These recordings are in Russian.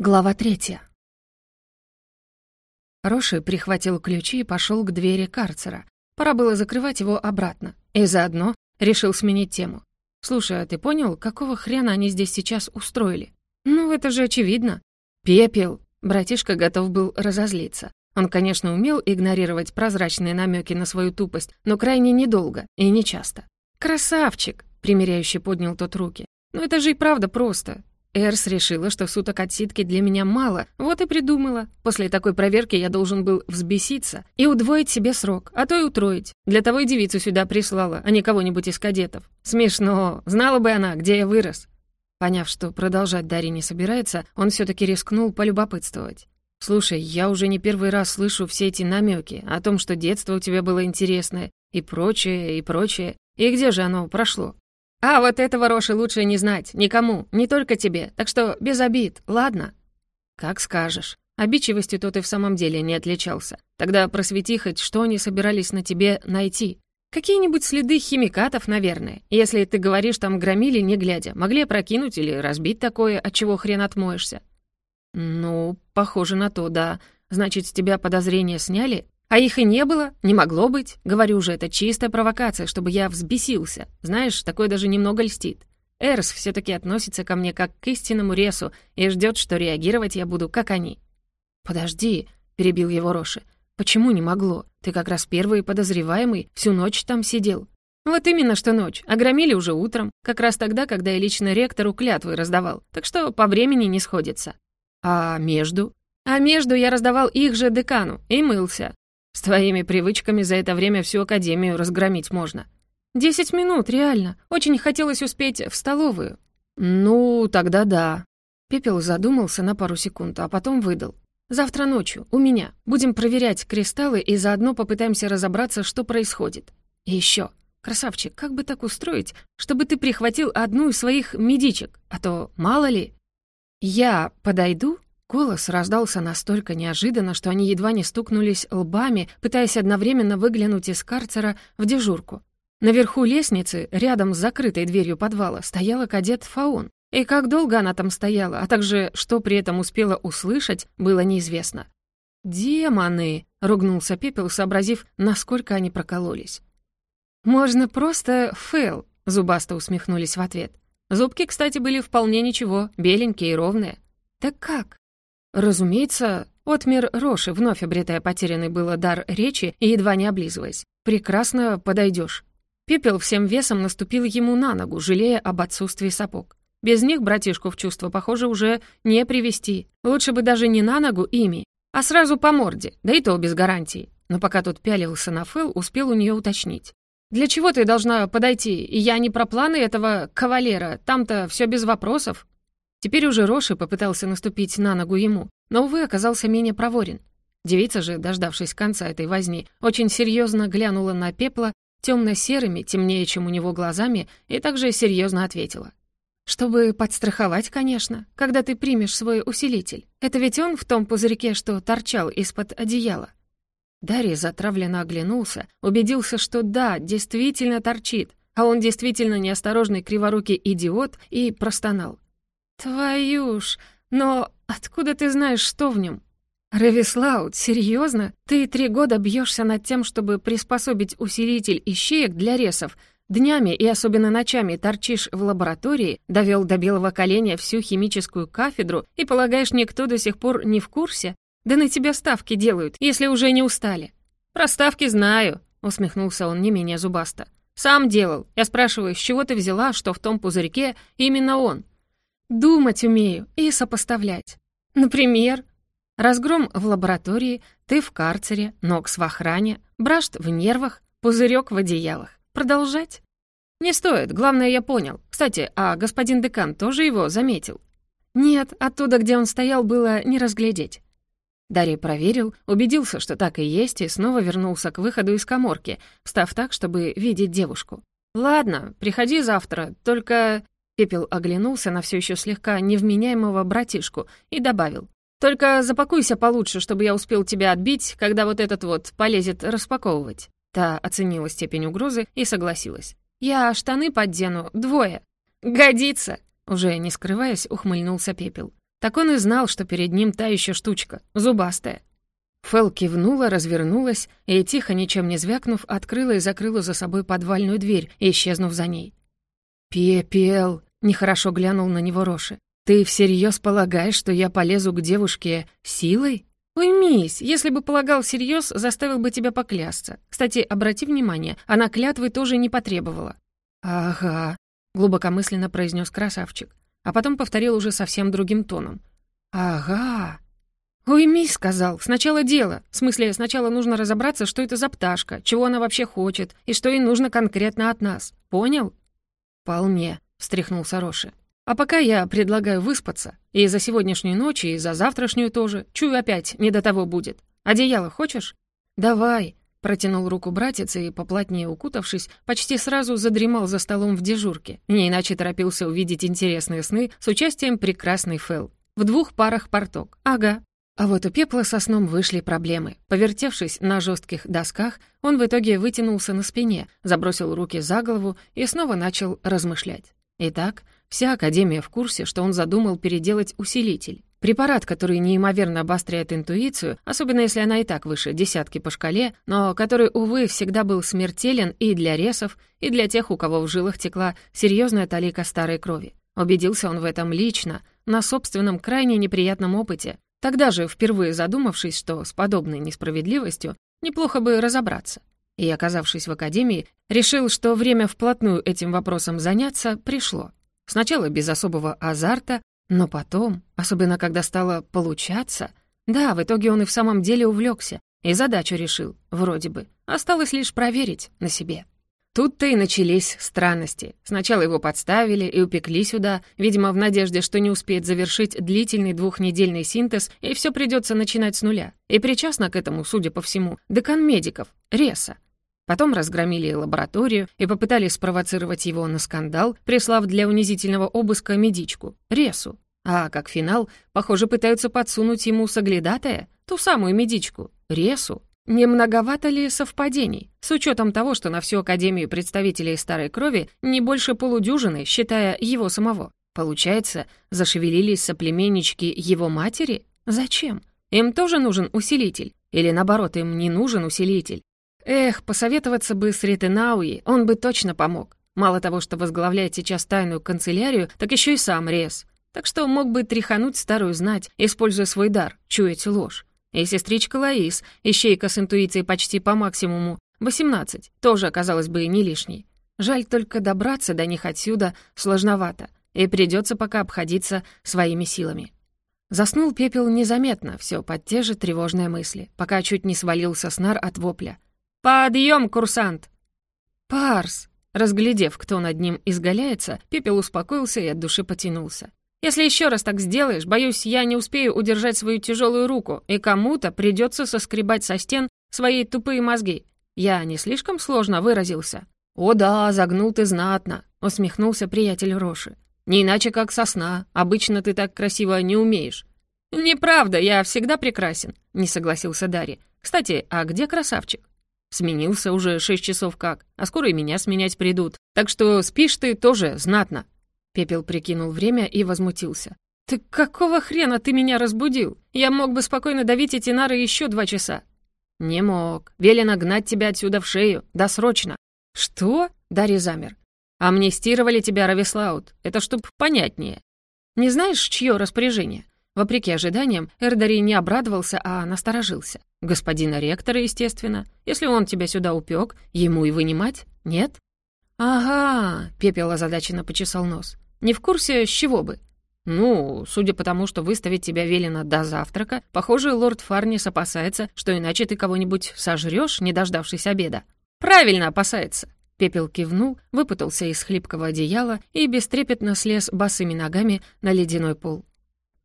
Глава третья. Роши прихватил ключи и пошел к двери карцера. Пора было закрывать его обратно. И заодно решил сменить тему. «Слушай, а ты понял, какого хрена они здесь сейчас устроили?» «Ну, это же очевидно». «Пепел!» Братишка готов был разозлиться. Он, конечно, умел игнорировать прозрачные намеки на свою тупость, но крайне недолго и нечасто. «Красавчик!» — примиряющий поднял тот руки. «Ну это же и правда просто. Эрс решила, что суток отсидки для меня мало, вот и придумала. После такой проверки я должен был взбеситься и удвоить себе срок, а то и утроить. Для того и девицу сюда прислала, а не кого-нибудь из кадетов. Смешно. Знала бы она, где я вырос. Поняв, что продолжать Дарья не собирается, он все таки рискнул полюбопытствовать. «Слушай, я уже не первый раз слышу все эти намеки о том, что детство у тебя было интересное, и прочее, и прочее. И где же оно прошло?» «А вот этого, Роши, лучше не знать. Никому. Не только тебе. Так что без обид, ладно?» «Как скажешь. Обидчивостью тот и в самом деле не отличался. Тогда просвети хоть, что они собирались на тебе найти. Какие-нибудь следы химикатов, наверное. Если ты говоришь, там громили, не глядя. Могли опрокинуть или разбить такое, от чего хрен отмоешься?» «Ну, похоже на то, да. Значит, с тебя подозрения сняли?» А их и не было, не могло быть. Говорю же, это чистая провокация, чтобы я взбесился. Знаешь, такое даже немного льстит. Эрс все таки относится ко мне как к истинному ресу и ждет, что реагировать я буду, как они. «Подожди», — перебил его Роши. «Почему не могло? Ты как раз первый подозреваемый, всю ночь там сидел». «Вот именно что ночь. Огромили уже утром, как раз тогда, когда я лично ректору клятвы раздавал, так что по времени не сходится». «А между?» «А между я раздавал их же декану и мылся. С твоими привычками за это время всю академию разгромить можно. Десять минут, реально. Очень хотелось успеть в столовую. Ну, тогда да. Пепел задумался на пару секунд, а потом выдал. Завтра ночью, у меня. Будем проверять кристаллы и заодно попытаемся разобраться, что происходит. И еще. Красавчик, как бы так устроить, чтобы ты прихватил одну из своих медичек, а то мало ли. Я подойду Голос раздался настолько неожиданно, что они едва не стукнулись лбами, пытаясь одновременно выглянуть из карцера в дежурку. Наверху лестницы, рядом с закрытой дверью подвала, стояла кадет Фаун. И как долго она там стояла, а также что при этом успела услышать, было неизвестно. «Демоны!» — ругнулся Пепел, сообразив, насколько они прокололись. «Можно просто Фэл», — зубасто усмехнулись в ответ. Зубки, кстати, были вполне ничего, беленькие и ровные. «Так как?» Разумеется, отмер Роши, вновь обретая потерянный было дар речи и едва не облизываясь. «Прекрасно подойдешь. Пепел всем весом наступил ему на ногу, жалея об отсутствии сапог. Без них братишку в чувство, похоже, уже не привести. Лучше бы даже не на ногу ими, а сразу по морде, да и то без гарантии. Но пока тут пялился на Фэл, успел у нее уточнить. «Для чего ты должна подойти? И я не про планы этого кавалера, там-то все без вопросов». Теперь уже Роши попытался наступить на ногу ему, но, увы, оказался менее проворен. Девица же, дождавшись конца этой возни, очень серьезно глянула на пепла темно-серыми, темнее, чем у него глазами, и также серьезно ответила. «Чтобы подстраховать, конечно, когда ты примешь свой усилитель. Это ведь он в том пузырьке, что торчал из-под одеяла». Дарья затравленно оглянулся, убедился, что да, действительно торчит, а он действительно неосторожный криворукий идиот, и простонал. «Твою ж! Но откуда ты знаешь, что в нем?» «Ревислаут, серьезно? Ты три года бьешься над тем, чтобы приспособить усилитель ищеек для ресов, днями и особенно ночами торчишь в лаборатории, довел до белого коленя всю химическую кафедру и полагаешь, никто до сих пор не в курсе? Да на тебя ставки делают, если уже не устали». «Про ставки знаю», — усмехнулся он не менее зубасто. «Сам делал. Я спрашиваю, с чего ты взяла, что в том пузырьке именно он? Думать умею и сопоставлять. Например, разгром в лаборатории, ты в карцере, Нокс в охране, Брашт в нервах, пузырек в одеялах. Продолжать? Не стоит, главное, я понял. Кстати, а господин декан тоже его заметил? Нет, оттуда, где он стоял, было не разглядеть. Дарья проверил, убедился, что так и есть, и снова вернулся к выходу из коморки, встав так, чтобы видеть девушку. «Ладно, приходи завтра, только Пепел оглянулся на все еще слегка невменяемого братишку и добавил. «Только запакуйся получше, чтобы я успел тебя отбить, когда вот этот вот полезет распаковывать». Та оценила степень угрозы и согласилась. «Я штаны поддену, двое». «Годится!» Уже не скрываясь, ухмыльнулся Пепел. Так он и знал, что перед ним та еще штучка, зубастая. Фэл кивнула, развернулась и, тихо, ничем не звякнув, открыла и закрыла за собой подвальную дверь, исчезнув за ней. «Пепел!» — нехорошо глянул на него Роши. «Ты всерьез полагаешь, что я полезу к девушке силой?» «Уймись, если бы полагал всерьез, заставил бы тебя поклясться. Кстати, обрати внимание, она клятвы тоже не потребовала». «Ага», — глубокомысленно произнес красавчик, а потом повторил уже совсем другим тоном. «Ага». «Уймись», — сказал, — «сначала дело. В смысле, сначала нужно разобраться, что это за пташка, чего она вообще хочет, и что ей нужно конкретно от нас. Понял?» «Вполне», — встряхнулся Роши. «А пока я предлагаю выспаться. И за сегодняшнюю ночь, и за завтрашнюю тоже. Чую опять, не до того будет. Одеяло хочешь?» «Давай», — протянул руку братец и, поплотнее укутавшись, почти сразу задремал за столом в дежурке. Не иначе торопился увидеть интересные сны с участием прекрасной Фэл. В двух парах порток. Ага, а вот у Пепла со сном вышли проблемы. Повертевшись на жестких досках, он в итоге вытянулся на спине, забросил руки за голову и снова начал размышлять. Итак, вся Академия в курсе, что он задумал переделать усилитель. Препарат, который неимоверно обостряет интуицию, особенно если она и так выше десятки по шкале, но который, увы, всегда был смертелен и для ресов, и для тех, у кого в жилах текла серьезная талика старой крови. Убедился он в этом лично, на собственном крайне неприятном опыте, Тогда же, впервые задумавшись, что с подобной несправедливостью неплохо бы разобраться, и, оказавшись в академии, решил, что время вплотную этим вопросом заняться пришло. Сначала без особого азарта, но потом, особенно когда стало получаться, да, в итоге он и в самом деле увлекся, и задачу решил, вроде бы. Осталось лишь проверить на себе. Тут-то и начались странности. Сначала его подставили и упекли сюда, видимо, в надежде, что не успеет завершить длительный двухнедельный синтез, и все придется начинать с нуля. И причастна к этому, судя по всему, декан медиков, Реса. Потом разгромили лабораторию и попытались спровоцировать его на скандал, прислав для унизительного обыска медичку, Ресу. А как финал, похоже, пытаются подсунуть ему соглядатая, ту самую медичку, Ресу. Не многовато ли совпадений, с учетом того, что на всю Академию представителей старой крови не больше полудюжины, считая его самого? Получается, зашевелились соплеменнички его матери? Зачем? Им тоже нужен усилитель? Или наоборот, им не нужен усилитель? Эх, посоветоваться бы с Ретенауи, он бы точно помог. Мало того, что возглавляет сейчас тайную канцелярию, так еще и сам Рез. Так что мог бы тряхануть старую знать, используя свой дар, чуять ложь. И сестричка Лаис, ищейка с интуицией почти по максимуму, 18, тоже оказалось бы не лишней. Жаль только добраться до них отсюда сложновато, и придется пока обходиться своими силами. Заснул пепел незаметно, все под те же тревожные мысли, пока чуть не свалился снар от вопля. «Подъем, курсант!» «Парс!» Разглядев, кто над ним изгаляется, пепел успокоился и от души потянулся. Если еще раз так сделаешь, боюсь, я не успею удержать свою тяжелую руку, и кому-то придется соскребать со стен свои тупые мозги. Я не слишком сложно выразился?» «О да, загнул ты знатно», — усмехнулся приятель Роши. «Не иначе как сосна. Обычно ты так красиво не умеешь». «Неправда, я всегда прекрасен», — не согласился Дарья. «Кстати, а где красавчик?» «Сменился уже шесть часов как, а скоро и меня сменять придут. Так что спишь ты тоже знатно». Пепел прикинул время и возмутился. «Ты какого хрена ты меня разбудил? Я мог бы спокойно давить эти нары еще два часа». «Не мог. Велено гнать тебя отсюда в шею. Да срочно». «Что?» — Дарья замер. «Амнистировали тебя, Равислаут. Это чтоб понятнее. Не знаешь, чье распоряжение?» Вопреки ожиданиям, Эрдари не обрадовался, а насторожился. «Господина ректора, естественно. Если он тебя сюда упек, ему и вынимать? Нет?» «Ага», — Пепел озадаченно почесал нос. Не в курсе, с чего бы? Ну, судя по тому, что выставить тебя велено до завтрака, похоже, лорд Фарнис опасается, что иначе ты кого-нибудь сожрёшь, не дождавшись обеда. Правильно опасается. Пепел кивнул, выпутался из хлипкого одеяла и бестрепетно слез босыми ногами на ледяной пол.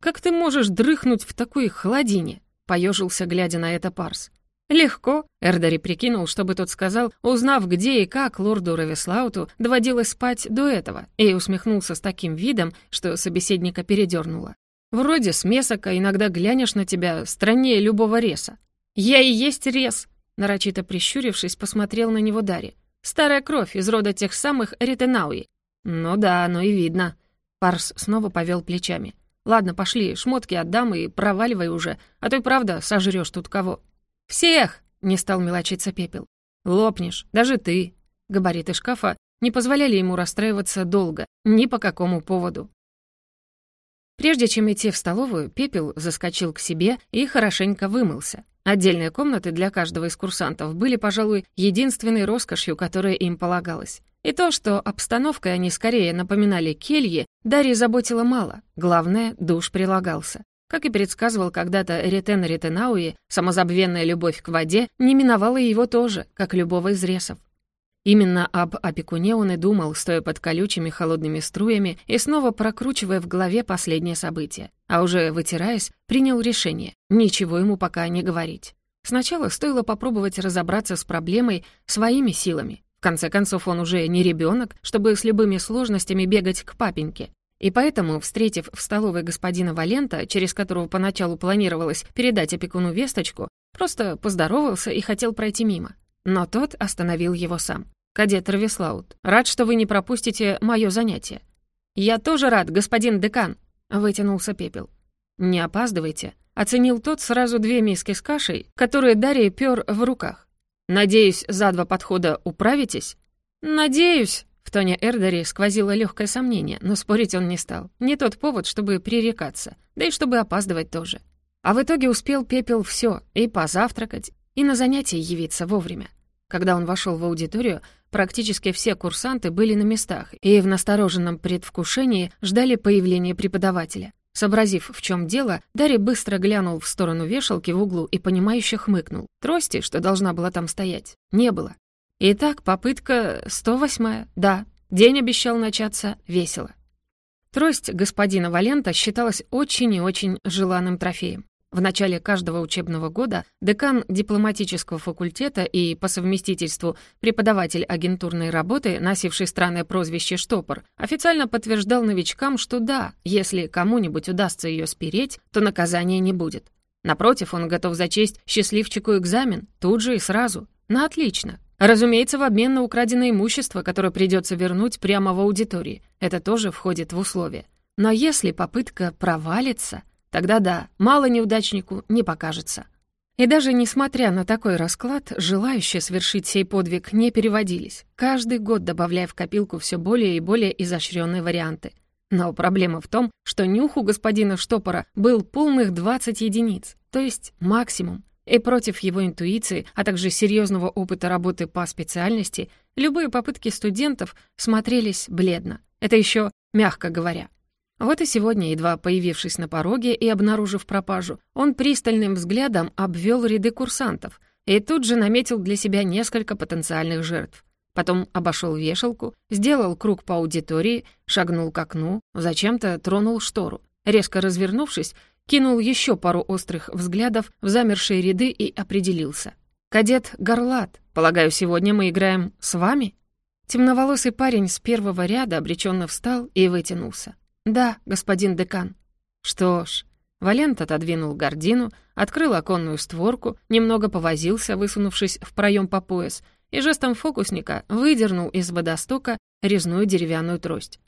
«Как ты можешь дрыхнуть в такой холодине?» — поежился, глядя на это Парс. «Легко», — Эрдари прикинул, чтобы тот сказал, узнав, где и как лорду Равислауту доводилось спать до этого, и усмехнулся с таким видом, что собеседника передернуло. «Вроде смесок, а иногда глянешь на тебя страннее любого реса». «Я и есть рес», — нарочито прищурившись, посмотрел на него Дари. «Старая кровь из рода тех самых Ретенауи». «Ну да, оно и видно». Парс снова повел плечами. Ладно, пошли, шмотки отдам и проваливай уже, а то и правда сожрёшь тут кого». «Всех!» — не стал мелочиться Пепел. «Лопнешь, даже ты». Габариты шкафа не позволяли ему расстраиваться долго, ни по какому поводу. Прежде чем идти в столовую, Пепел заскочил к себе и хорошенько вымылся. Отдельные комнаты для каждого из курсантов были, пожалуй, единственной роскошью, которая им полагалась. И то, что обстановкой они скорее напоминали кельи, Дарье заботило мало. Главное, душ прилагался. Как и предсказывал когда-то Ретен Ретенауи, самозабвенная любовь к воде не миновала его тоже, как любого из ресов. Именно об опекуне он и думал, стоя под колючими холодными струями и снова прокручивая в голове последнее событие. А уже вытираясь, принял решение ничего ему пока не говорить. Сначала стоило попробовать разобраться с проблемой своими силами. В конце концов, он уже не ребенок, чтобы с любыми сложностями бегать к папеньке. И поэтому, встретив в столовой господина Валента, через которого поначалу планировалось передать опекуну весточку, просто поздоровался и хотел пройти мимо. Но тот остановил его сам. «Кадет Равислаут, рад, что вы не пропустите мое занятие». «Я тоже рад, господин декан», — вытянулся пепел. «Не опаздывайте», — оценил тот сразу две миски с кашей, которые Дарья пёр в руках. «Надеюсь, за два подхода управитесь?» «Надеюсь», — в тоне Эрдари сквозило легкое сомнение, но спорить он не стал. Не тот повод, чтобы пререкаться, да и чтобы опаздывать тоже. А в итоге успел пепел все и позавтракать, и на занятия явиться вовремя. Когда он вошел в аудиторию, практически все курсанты были на местах и в настороженном предвкушении ждали появления преподавателя. Сообразив, в чем дело, Дарья быстро глянул в сторону вешалки в углу и, понимающе хмыкнул. Трости, что должна была там стоять, не было. Итак, попытка 108-я, да. День обещал начаться весело. Трость господина Валента считалась очень и очень желанным трофеем. В начале каждого учебного года декан дипломатического факультета и по совместительству преподаватель агентурной работы, носивший странное прозвище «Штопор», официально подтверждал новичкам, что да, если кому-нибудь удастся ее спереть, то наказания не будет. Напротив, он готов зачесть счастливчику экзамен, тут же и сразу. На отлично. Разумеется, в обмен на украденное имущество, которое придется вернуть прямо в аудитории. Это тоже входит в условия. Но если попытка провалится... Тогда да, мало неудачнику не покажется. И даже несмотря на такой расклад, желающие совершить сей подвиг не переводились, каждый год добавляя в копилку все более и более изощренные варианты. Но проблема в том, что нюх у господина Штопора был полных 20 единиц, то есть максимум. И против его интуиции, а также серьезного опыта работы по специальности, любые попытки студентов смотрелись бледно. Это еще мягко говоря. Вот и сегодня, едва появившись на пороге и обнаружив пропажу, он пристальным взглядом обвел ряды курсантов и тут же наметил для себя несколько потенциальных жертв. Потом обошел вешалку, сделал круг по аудитории, шагнул к окну, зачем-то тронул штору. Резко развернувшись, кинул еще пару острых взглядов в замершие ряды и определился. «Кадет Горлат, полагаю, сегодня мы играем с вами?» Темноволосый парень с первого ряда обреченно встал и вытянулся. «Да, господин декан». «Что ж...» Валент отодвинул гордину, открыл оконную створку, немного повозился, высунувшись в проем по пояс, и жестом фокусника выдернул из водостока резную деревянную трость.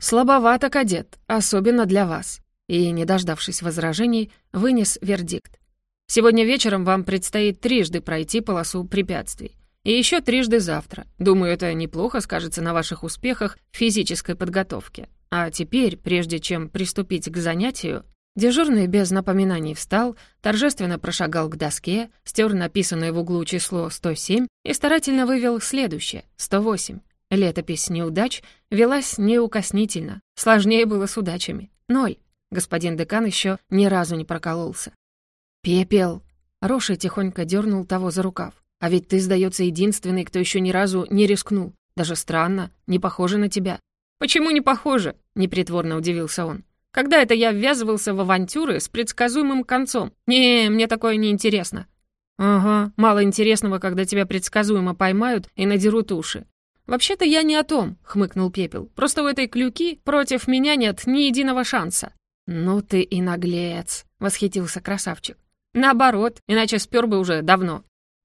«Слабовато, кадет, особенно для вас», и, не дождавшись возражений, вынес вердикт. «Сегодня вечером вам предстоит трижды пройти полосу препятствий. И еще трижды завтра. Думаю, это неплохо скажется на ваших успехах в физической подготовке. А теперь, прежде чем приступить к занятию, дежурный без напоминаний встал, торжественно прошагал к доске, стер написанное в углу число 107 и старательно вывел следующее — 108. Летопись неудач велась неукоснительно, сложнее было с удачами. Ноль. Господин декан еще ни разу не прокололся. «Пепел!» Роши тихонько дернул того за рукав. «А ведь ты, сдается, единственный, кто еще ни разу не рискнул. Даже странно, не похоже на тебя. «Почему не похоже?» — непритворно удивился он. «Когда это я ввязывался в авантюры с предсказуемым концом? Не, мне такое не интересно». «Ага, мало интересного, когда тебя предсказуемо поймают и надерут уши». «Вообще-то я не о том», — хмыкнул Пепел. «Просто у этой клюки против меня нет ни единого шанса». «Ну ты и наглец», — восхитился красавчик. «Наоборот, иначе спер бы уже давно».